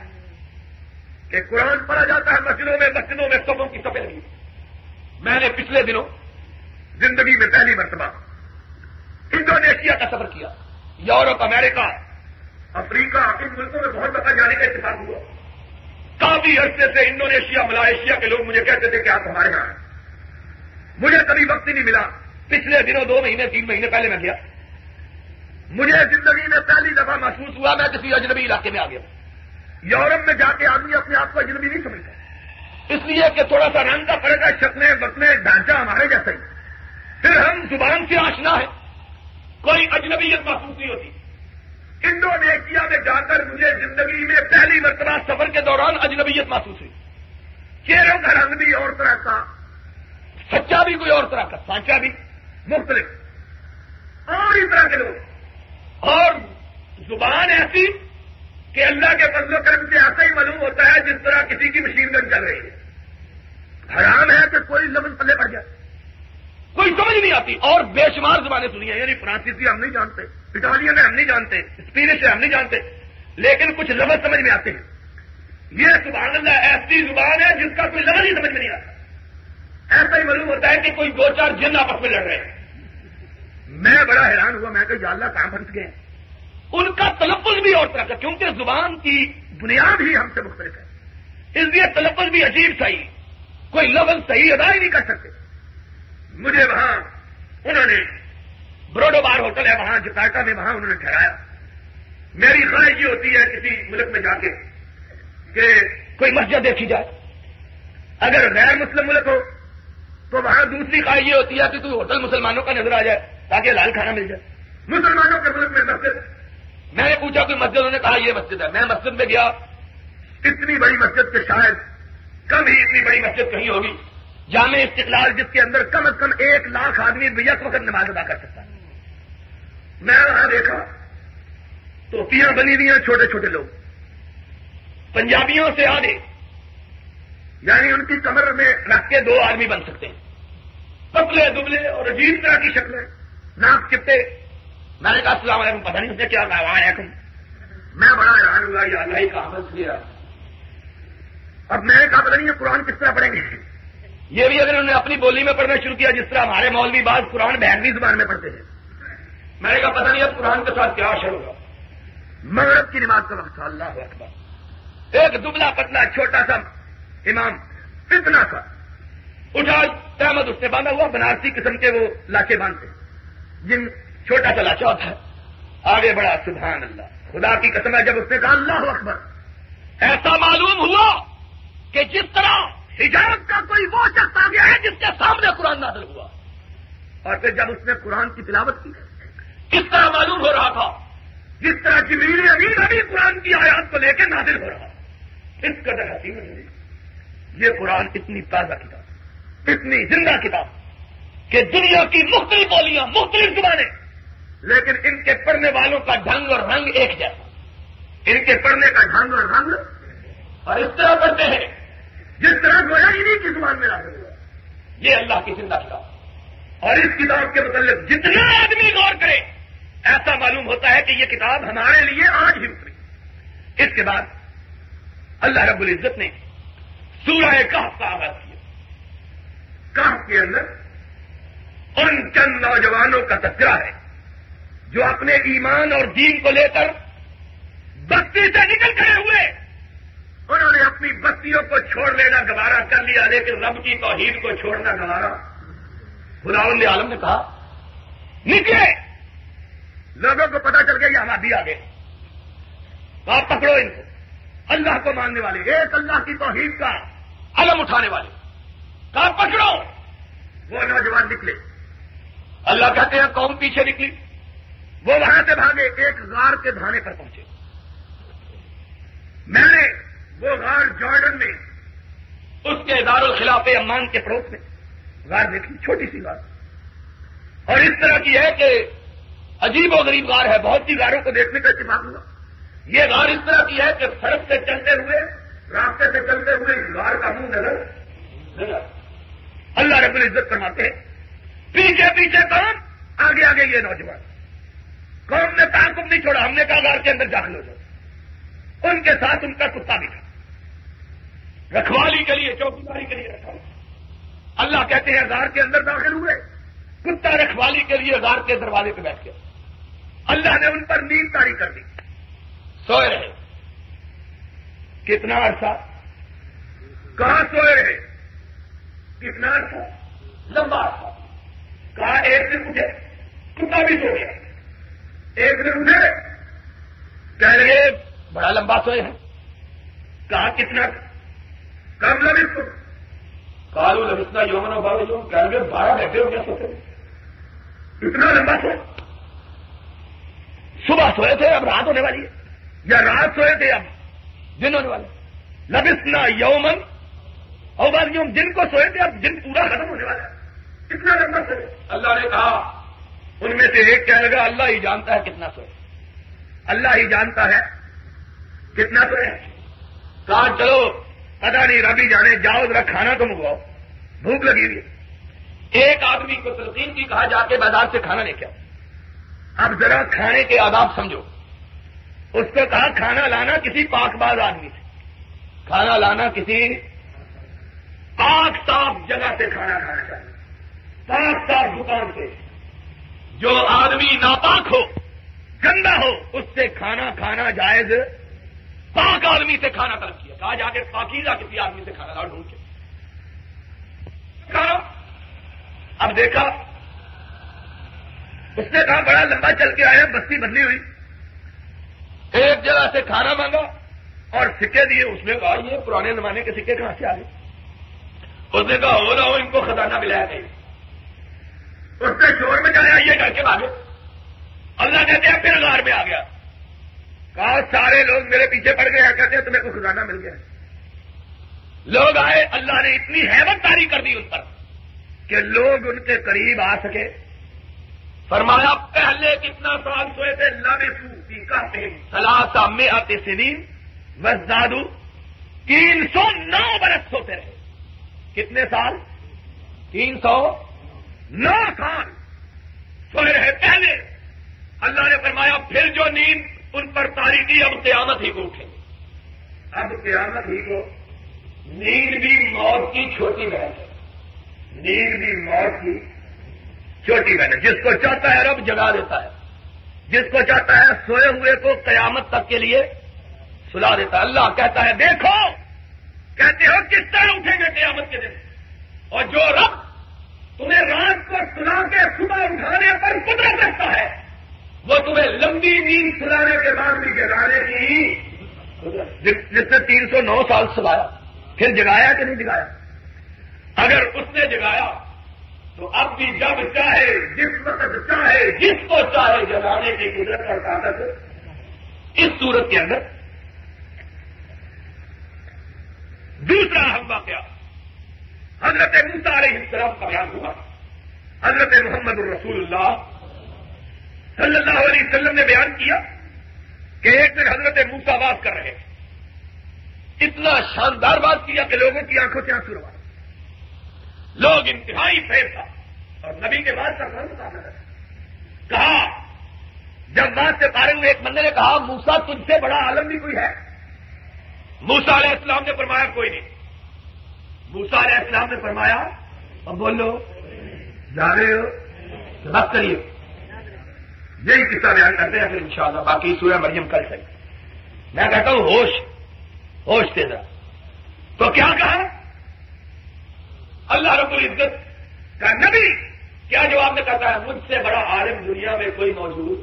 کہ قرآن پڑھا جاتا ہے مسجدوں میں مسجدوں میں سبوں کی سبیں لگی میں نے پچھلے دنوں زندگی میں پہلی مرتبہ انڈونیشیا کا سفر کیا۔ یورپ، امریکہ، افریقہ ان ملکوں میں بہت دفعہ جانے کا اتفاق ہوا۔ کافی عرصے سے انڈونیشیا، ملائیشیا کے لوگ مجھے کہتے تھے کہ آپ ہمارے یہاں مجھے کبھی وقت ہی نہیں ملا۔ پچھلے دنوں، دو مہینے، تین مہینے پہلے میں گیا۔ مجھے زندگی میں پہلی دفعہ محسوس ہوا، میں کسی اجنبی علاقے میں آ گیا۔ یورپ میں جا کے آدمی اپنے آپ کو اجنبی نہیں سمجھتا۔ اس لیے کہ تھوڑا سا رنگ کا فرق ہے، شکلیں بکنے ڈھانچہ ہمارے جیسا ہی۔ پھر ہم زبان سے آشنا ہے کوئی اجنبیت محسوس نہیں ہوتی۔ انڈونیشیا میں جا کر مجھے زندگی میں پہلی مرتبہ سفر کے دوران اجنبیت محسوس ہوئی۔ چہروں کا رنگ بھی اور طرح کا، سچا بھی کوئی اور طرح کا، سانچا بھی، مختلف۔ اور اس طرح کے لوگ۔ اور زبان ایسی کہ اللہ کے فضل و کرم سے ایسا ہی معلوم ہوتا ہے جس طرح کسی کی مشین گن چل رہی ہے۔ حرام ہے کہ کوئی لفظ پلے پڑ جائے۔ کوئی سمجھ نہیں آتی اور بے شمار زبانیں سنی ہیں یعنی فرانسیسی ہم نہیں جانتے۔ اٹالین ہم نہیں جانتے اسپینش ہے ہم نہیں جانتے لیکن کچھ لفظ سمجھ میں آتے ہیں۔ یہ سبحان اللہ ایسی زبان ہے جس کا کوئی لفظ ہی سمجھ میں نہیں آتا۔ ایسا ہی معلوم ہوتا ہے کہ کوئی دو چار جن آپس میں لڑ رہے ہیں۔ میں بڑا حیران ہوا میں کہ اللہ کہاں پھنس گئے؟ ان کا تلفظ بھی اور طرح کا کیونکہ زبان کی بنیاد ہی ہم سے مختلف ہے۔ اس لیے تلفظ بھی عجیب صحیح کوئی لفظ صحیح ادا ہی نہیں کر سکتے۔ مجھے وہاں انہوں نے بروڈو بار ہوٹل ہے، وہاں جکارٹا میں وہاں انہوں نے ٹھہرایا۔ میری خواہش یہ ہوتی ہے کسی ملک میں جا کے کہ کوئی مسجد دیکھی جائے۔ اگر غیر مسلم ملک ہو، تو وہاں دوسری خواہش یہ ہوتی ہے کہ کوئی ہوٹل مسلمانوں کا نظر آ جائے، تاکہ لال کھانا مل جائے۔ مسلمانوں کے ملک میں مسجد۔ میں نے پوچھا کوئی مسجد، انہوں نے کہا یہ مسجد ہے۔ میں مسجد میں گیا۔ اتنی بڑی مسجد کے شاید کم ہی اتنی بڑی مسجد کہیں ہوگی۔ جامع استقلال جس کے اندر کم از کم ایک لاکھ آدمی بیک وقت نماز ادا کر سکتا ہے۔ میں وہاں دیکھا ٹوپیاں بنی ہوئی ہیں چھوٹے چھوٹے لوگ۔ پنجابیوں سے آگے یعنی ان کی کمر میں رکھ کے دو آدمی بن سکتے ہیں۔ پتلے دبلے اور عجیب طرح کی شکلیں۔ ناک چپتے میں نے کہا، السلام علیکم، پتہ نہیں اس نے کیا کہا؟ علیکم میں بڑا حیران ہوا یہ اللہ کا عمل کیا اب میں نے کہا، پتہ نہیں یہ قرآن کس طرح پڑھیں گے؟ یہ بھی اگر انہوں نے اپنی بولی میں پڑھنا شروع کیا، جس طرح ہمارے مولوی بعض قرآن بہنوی زبان میں پڑھتے ہیں۔ میں نے کہا پتہ نہیں اب قرآن کے ساتھ کیا اثر ہوگا مغرب کی نماز کا وقت، اللہ اکبر۔ ایک دبلا پتلا چھوٹا سا امام اتنا سا اٹھا، احمد، اس نے باندھا ہوا، بنارسی قسم کے وہ لاچے باندھتے۔ جن چھوٹا سا لاچا ہوتا ہے آگے بڑا سبحان اللہ۔ خدا کی قسم ہے، جب اس نے کہا، اللہ اکبر۔ ایسا معلوم ہوا کہ جس طرح حجاب کا کوئی وہ شخص آ گیا ہے جس کے سامنے قرآن نازل ہوا۔ اور پھر جب اس نے قرآن کی تلاوت کی کس طرح معلوم ہو رہا تھا؟ جس طرح جمیل امیر ابھی قرآن کی آیات کو لے کے نازل ہو رہا اس قدر حسین یہ قرآن اتنی تازہ کتاب اتنی زندہ کتاب کہ دنیا کی مختلف بولیاں مختلف زبانیں لیکن ان کے پڑھنے والوں کا ڈھنگ اور رنگ ایک جیسا۔ ان کے پڑھنے کا ڈھنگ اور رنگ اور اس طرح پڑھتے ہیں۔ جس طرح گویا انہیں کی زبان میں لاتے ہوا۔ یہ اللہ کی زندہ کتاب۔ اور اس کتاب کے متعلق جتنا آدمی غور کرے ایسا معلوم ہوتا ہے کہ یہ کتاب ہمارے لیے آج ہی اتری۔ اس کے بعد اللہ رب العزت نے سورہ کہف کا آغاز کیا۔ کہف کے اندر ان چند نوجوانوں کا تذکرہ ہے جو اپنے ایمان اور دین کو لے کر بستی سے نکل کھڑے ہوئے۔ انہوں نے اپنی بستیوں کو چھوڑ لینا گوارا کر لیا، لیکن رب کی توحید کو چھوڑنا گوارا۔ خدا عالم نے کہا، نکلے۔ لوگوں کو پتا چل گیا یہ ہماری آگے۔ آپ پکڑو ان کو۔ اللہ کو ماننے والے، ایک اللہ کی توحید کا علم اٹھانے والے۔ کہاں پکڑو؟ وہ نوجوان نکلے۔ اللہ کہتے ہیں قوم پیچھے نکلی۔ وہ وہاں سے بھاگے، ایک غار کے دھانے پر پہنچے۔ میں نے وہ غار جارڈن میں، اس کے دار الخلاف امان کے پڑوس میں غار دیکھی، چھوٹی سی غار۔ اور اس طرح کی ہے کہ عجیب و غریب غار ہے، بہت سی غاروں کو دیکھنے کا اتفاق ہوا۔ یہ غار اس طرح کی ہے کہ سڑک سے چلتے ہوئے، راستے سے چلتے ہوئے اس غار کا منہ نظر اللہ رب العزت فرماتے ہیں، پیچھے پیچھے کون؟ آگے آگے یہ نوجوان۔ قوم نے تعاقب نہیں چھوڑا، ہم نے کہا غار کے اندر داخل ہو جاؤ۔ ان کے ساتھ ان کا کتا بھی تھا۔ رکھوالی کے لیے، چوکیداری کے لیے رکھا۔ اللہ کہتے ہیں غار کے اندر داخل ہوئے۔ کتا رکھوالی کے لیے غار کے دروازے پہ بیٹھ گیا۔ اللہ نے ان پر نیند تاری کر دی۔ سوئے رہے۔ کتنا عرصہ؟ کہاں سوئے رہے؟ کتنا عرصہ؟ لمبا عرصہ۔ کہا ایک دن اٹھے؟ کتا بھی سو گیا۔ ایک دن اٹھے۔ کہہ رہے بڑا لمبا سوئے ہیں۔ کہا کتنا؟ کم لگے سو کالو لبسنا یومن بارہ یوم۔ کہہ رہے بارہ گھنٹے ہو گیا سوتے اتنا لمبا سوئے؟ صبح سوئے تھے، اب رات ہونے والی ہے۔ یا رات سوئے تھے، اب دن ہونے والے۔ لبسنا یومن اور بعد یوم دن کو سوئے تھے، اب دن پورا ختم ہونے والا ہے۔ کتنا لمبا سوئے۔ اللہ نے کہا، ان میں سے ایک کہنے لگا، اللہ ہی جانتا ہے کتنا سوئے۔ اللہ ہی جانتا ہے کتنا سوئے۔ کہا، چلو پتا نہیں، ربی جانے، جاؤ، ذرا کھانا تو منگواؤ۔ بھوک لگی ہوئی ہے۔ ایک آدمی کو تلقین کی، کہا، جا کے بازار سے کھانا لے کے آؤ۔ اب ذرا کھانے کے آداب سمجھو۔ اس کو کہا، کھانا لانا کسی پاک باز آدمی سے۔ کھانا لانا کسی پاک صاف جگہ سے کھانا کھانا چاہیے۔ پاک صاف دکان سے۔ جو آدمی ناپاک ہو، گندا ہو، اس سے کھانا کھانا جائز۔ پاک آدمی سے کھانا طلب کیا۔ کہا جا کے پاکیزہ کسی آدمی سے کھانا لا ڈھونڈ کے۔ کھانا اب دیکھا اس نے کہا بڑا لمبا چل کے آیا، بستی بدلی ہوئی۔ ایک جگہ سے کھانا مانگا اور سکے دیے، اس نے کہا یہ پرانے زمانے کے سکے کہاں سے آ گئے؟ اس نے کہا، ہو رہا ہو، ان کو خزانہ ملایا نہیں اس نے شور میں جایا یہ کر کے بھاگے۔ اللہ کہتے ہیں، پھر غار میں آ گیا۔ کہا، سارے لوگ میرے پیچھے پڑ گئے، کہتے ہیں، تمہیں کو خزانہ مل گیا۔ لوگ آئے، اللہ نے اتنی حیبت تاری کر دی ان پر کہ لوگ ان کے قریب آ سکے۔ فرمایا پہلے کتنا سال سوئے تھے؟ لبے سوتی کہتے ہیں۔ سلاسا میں آتے سنین وزادو تین سو نو برس سوتے رہے۔ کتنے سال؟ تین سو نو سال سوئے رہے پہلے۔ اللہ نے فرمایا پھر جو نیند ان پر تاری کی اب قیامت ہی کو اٹھیں گے اب قیامت ہی کو نیند بھی موت کی چھوٹی بہن ہے۔ نیند بھی موت کی چھوٹی بہن ہے جس کو چاہتا ہے رب جگا دیتا ہے۔ جس کو چاہتا ہے سوئے ہوئے کو قیامت تک کے لیے سلا دیتا ہے۔ اللہ کہتا ہے، دیکھو، کہتے ہو کس طرح اٹھیں گے قیامت کے دن۔ اور جو رب تمہیں رات کو سلا کے صبح اٹھانے پر قدرت رکھتا ہے، وہ تمہیں لمبی نیند سلانے کے بعد بھی جگانے کی جس نے تین سو نو سال سلایا، پھر جگایا کہ نہیں جگایا؟ اگر اس نے جگایا تو اب بھی جب چاہے، جس وقت چاہے، جس کو چاہے جگانے کی قدرت اور طاقت اس صورت کے اندر۔ دوسرا ہم واقعہ حضرت موسا علیہ السلام کا بیان ہوا۔ حضرت محمد الرسول اللہ صلی اللہ علیہ وسلم نے بیان کیا کہ ایک دن حضرت موسا بات کر رہے اتنا شاندار بات کیا کہ لوگوں کی آنکھوں سے آنسو روا لوگ انتہائی فیل تھا اور نبی کے بعد کا کام کہا، جب بات سے پارے ہوئے ایک بندے نے کہا موسا تجھ سے بڑا عالم بھی کوئی ہے؟ موسا علیہ السلام نے فرمایا، کوئی نہیں۔ موسا علیہ السلام نے فرمایا، اب بولو، جا رہے ہو بات کریے۔ یہی قصہ بیان کرتے ہیں پھر انشاءاللہ، باقی سورہ مریم کل سے۔ میں کہتا ہوں، ہوش ہوش دے دا تو کیا کہا؟ اللہ رب العزت کا نبی کیا جواب میں کہتا ہے، مجھ سے بڑا عالم دنیا میں کوئی موجود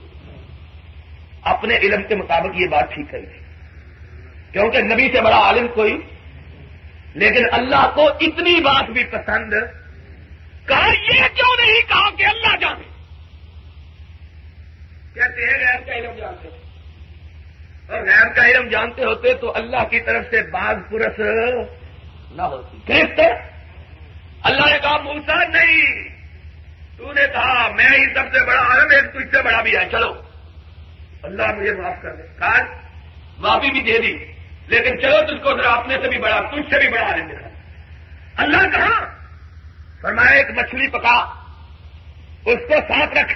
اپنے علم کے مطابق یہ بات ٹھیک کری کیونکہ نبی سے بڑا عالم کوئی لیکن اللہ کو اتنی بات بھی پسند کہا، یہ کیوں نہیں کہا کہ اللہ جانے؟ کہتے ہیں غیر کا علم جانتے اور غیر کا علم جانتے ہوتے تو اللہ کی طرف سے بعض پرس نہ ہوتی۔ گرفت اللہ نے کہا موسا نہیں۔ تو نے کہا، میں ہی سب سے بڑا عالم ایک تجھ سے بڑا بھی ہے۔ چلو۔ اللہ مجھے معاف کر دے۔ کاش معافی بھی دے دی۔ لیکن چلو، تجھ کو ذرا اپنے سے بھی بڑا، تجھ سے بھی بڑا عالم دکھا اللہ کہا، فرمایا، ایک مچھلی پکا۔ اس کو ساتھ رکھ۔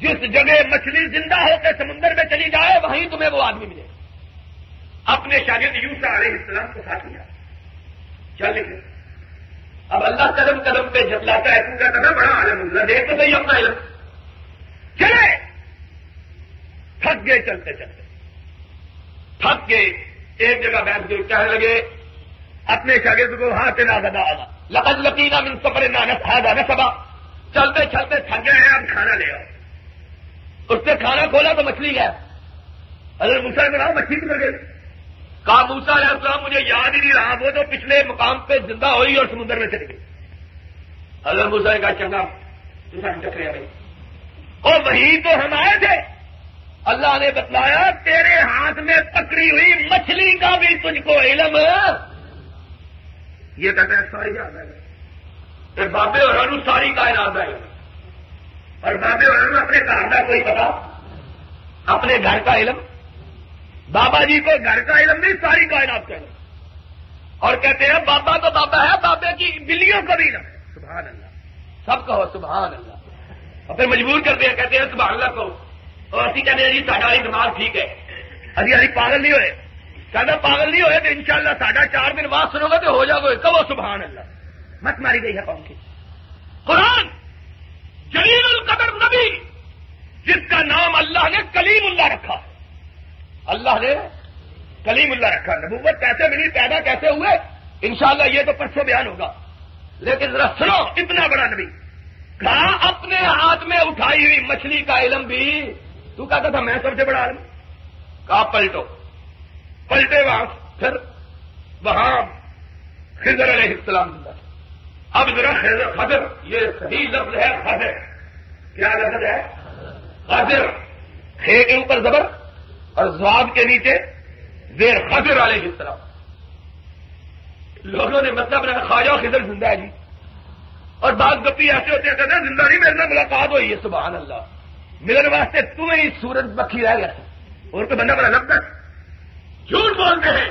جس جگہ مچھلی زندہ ہو کے سمندر میں چلی جائے، وہیں تمہیں وہ آدمی ملے۔ اپنے شاگرد یوسا علیہ السلام کو ساتھ لیا چل۔ لکھے اب اللہ قدم قدم پہ جتلاتا ہے تو کہتا بڑا عالم اللہ دیکھ تو صحیح اپنا علم۔ چلے۔ تھک گئے چلتے چلتے۔ تھک گئے۔ ایک جگہ بیٹھ گئے کہنے لگے، اپنے شاگرد کو ہاں کے نہ گدا آگا لقد لکینا من سفر نہ سبا چلتے چلتے تھک گئے ہیں اب کھانا لے آؤ۔ اس نے کھانا کھولا تو مچھلی گیا اگر موسا نے کہا، مچھلی کدھر گئی؟ کہا موسا علیہ السلام، مجھے یاد ہی نہیں رہا، وہ تو پچھلے مقام پہ زندہ ہوئی اور سمندر میں چلی گئی۔ اگر موسا نے کہا، چنگا ٹکرے گئی اور وہیں تو ہم آئے تھے۔ اللہ نے بتلایا، تیرے ہاتھ میں پکڑی ہوئی مچھلی کا بھی تجھ کو علم۔ یہ کہتے ہیں ساری یاد ہے بابے اور ساری کائنات ہے اور بابے علم اپنے گھر کا کوئی پتا؟ اپنے گھر کا علم؟ بابا جی کو گھر کا علم نہیں، ساری کائنات کا علم۔ اور کہتے ہیں، بابا تو بابا ہے، بابے کی بلیوں کا بھی علم۔ سبحان اللہ۔ سب کہو، سبحان اللہ۔ اور پھر مجبور کرتے ہیں، کہتے ہیں، سبحان اللہ کو اور اسی کہتے ہیں جی ساڈا دماغ ٹھیک ہے۔ ابھی ابھی پاگل نہیں ہوئے۔ سادہ پاگل نہیں ہوئے تو انشاءاللہ شاء اللہ چار دن بعد سنو گے تو ہو جاؤ گے کبو سبحان اللہ۔ مت ماری گئی ہے قوم کی۔ قرآن جلیل القدر نبی، جس کا نام اللہ نے کلیم اللہ رکھا۔ اللہ نے کلیم اللہ رکھا، نبوت کیسے ملی، پیدا کیسے ہوئے؟ انشاءاللہ یہ تو پرسوں بیان ہوگا۔ لیکن ذرا سنو، اتنا بڑا نبی۔ کہا، اپنے ہاتھ میں اٹھائی ہوئی مچھلی کا علم بھی۔ تو کہتا تھا، میں سب سے بڑا علم کہا، پلٹو۔ پلٹے وہاں، پھر وہاں خضر علیہ السلام اب ذرا خضر یہ صحیح لفظ ہے، خضر۔ کیا لفظ ہے؟ خضر۔ خے کے اوپر زبر۔ اور زواب کے نیچے زیر خضر علیہ السلام لوگوں نے مطلب رہا خواجہ خضر زندہ ہے جی۔ اور بعض گپی ایسے ہوتے ہیں، کہتے ہیں زندہ نہیں، میرے ملاقات ہوئی ہے، سبحان اللہ۔ میرے واسطے تمہیں سورج بکھی رہ گیا اور تو بندہ بڑا لگتا ہے۔ جھوٹ بولتے ہیں۔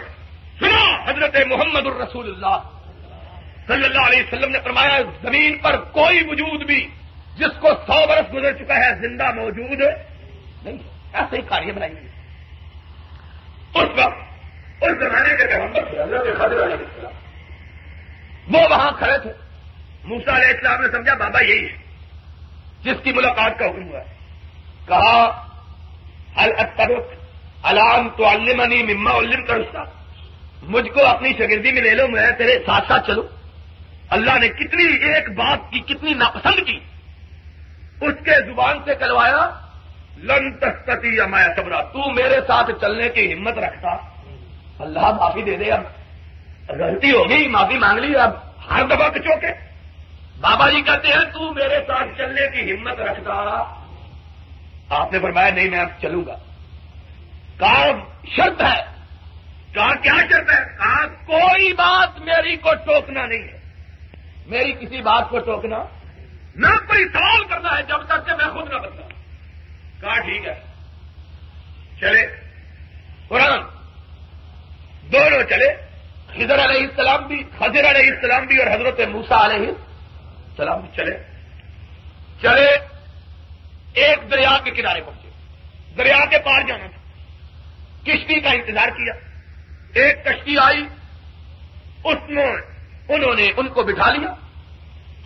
سنا حضرت محمد الرسول اللہ صلی اللہ علیہ وسلم نے فرمایا، زمین پر کوئی وجود بھی جس کو سو برس گزر چکا ہے، زندہ موجود نہیں ایسے ہی کاریہ بنائی گئی اس وقت اس زمانے کے حضرت علیہ السلام وہ وہاں کھڑے تھے۔ موسا علیہ السلام نے سمجھا، بابا یہی ہے۔ جس کی ملاقات کا حکم ہوا ہے۔ کہا الطرف علام تو علمنی مما علم کرتا مجھ کو اپنی شگردی میں لے لو، میں تیرے ساتھ ساتھ چلوں۔ اللہ نے کتنی ایک بات کی، کتنی ناپسند کی۔ اس کے زبان سے کروایا لن تستی یا میں سبرا تو میرے ساتھ چلنے کی ہمت رکھتا. اللہ معافی دے دے اب. غلطی ہو گئی، معافی مانگ لی اب. ہر دفعہ کچو کے. بابا جی کہتے ہیں، تو میرے ساتھ چلنے کی ہمت رکھتا. آپ نے فرمایا، نہیں، میں اب چلوں گا. کہا شرط ہے. کہا کیا شرط ہے؟ کہا کوئی بات میری کو ٹوکنا نہیں ہے. میری کسی بات کو ٹوکنا. نہ کوئی سوال کرنا ہے جب تک کہ میں خود نہ بتا کہا ٹھیک ہے۔ چلے۔ قرآن۔ دونوں چلے۔ خضر علیہ السلام بھی خضر علیہ السلام بھی اور حضرت موسا علیہ السلام بھی چلے۔ چلے۔ ایک دریا کے کنارے پہنچے۔ دریا کے پار جانا تھا۔ کشتی کا انتظار کیا۔ ایک کشتی آئی۔ اس میں انہوں نے ان کو بٹھا لیا۔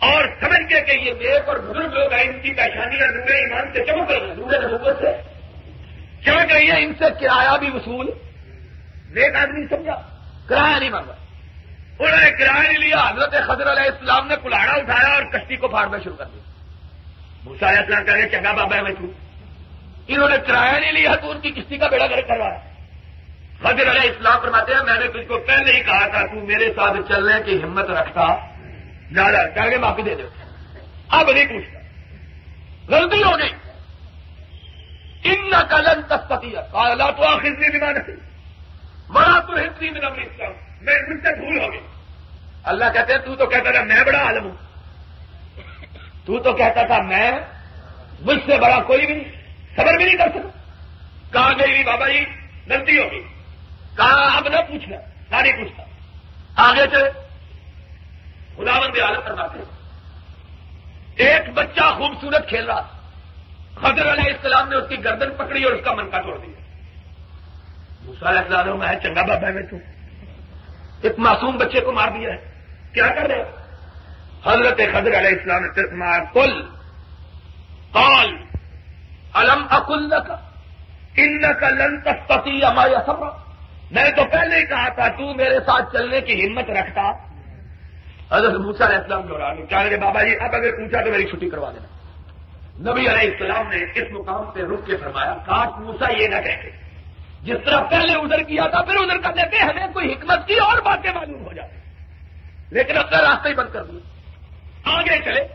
اور سمجھ کے کہ یہ نیک اور بزرگ لوگ ہیں ان کی پہچانیاں نورے ایمان سے چمک رہی ہیں نورے نبوت سے۔ چمک رہی ان سے کرایہ بھی وصول؟ نیک آدمی سمجھا۔ کرایہ نہیں مانگا۔ انہوں نے کرایہ نہیں لیا، حضرت خضر علیہ السلام نے کلاڑا اٹھایا اور کشتی کو پھاڑنا شروع کر دیا۔ بھوسا السلام کہہ رہے چنگا بابا ہے میں تو۔ انہوں نے کرایہ نہیں لیا تو ان کی کشتی کا بیڑا گھر کروایا۔ حضر علیہ اسلام فرماتے ہیں، میں نے تجھ کو پہلے ہی کہا تھا، تو میرے ساتھ چلنے کی ہمت رکھتا زیادہ کر کے معافی دے دے اب نہیں پوچھتا۔ غلطی ہو گئی۔ ان کا لن تستی کالا تو آخر بھی نہیں بڑا تو ہندی میں نبی اسلام میں مجھ سے بھول ہو گئی۔ اللہ کہتے ہیں، تو تو کہتا تھا، میں بڑا عالم ہوں۔ تو تو کہتا تھا، میں مجھ سے بڑا کوئی بھی صبر بھی نہیں کر سکتا۔ کہاں گئی بابا جی غلطی ہوگی کہا، اب نہ پوچھنا، نہ نہیں پوچھتا۔ آگے چلے۔ خدا بند عالم کرواتے ایک بچہ خوبصورت کھیل رہا خضر علیہ السلام نے اس کی گردن پکڑی اور اس کا من کا توڑ دیا۔ علیہ السلام میں چنگا بابا میں تو ایک معصوم بچے کو مار دیا ہے۔ کیا کر رہے حضرت خضر علیہ السلام کل قال، الم اکل کا ان کا لن تستی ہمارا سفر میں تو پہلے ہی کہا تھا، تو میرے ساتھ چلنے کی ہمت رکھتا حضرت موسا علیہ السلام جو رہا کہہ بابا جی اب اگر پوچھا تو میری چھٹی کروا دینا. نبی علیہ السلام نے اس مقام پہ رک کے فرمایا، کاش موسا یہ نہ کہتے. جس طرح پہلے ادھر کیا تھا، پھر ادھر کر دیتے ہمیں کوئی حکمت کی اور باتیں معلوم ہو جاتی لیکن اپنا راستہ ہی بند کر دیا۔ آگے چلے۔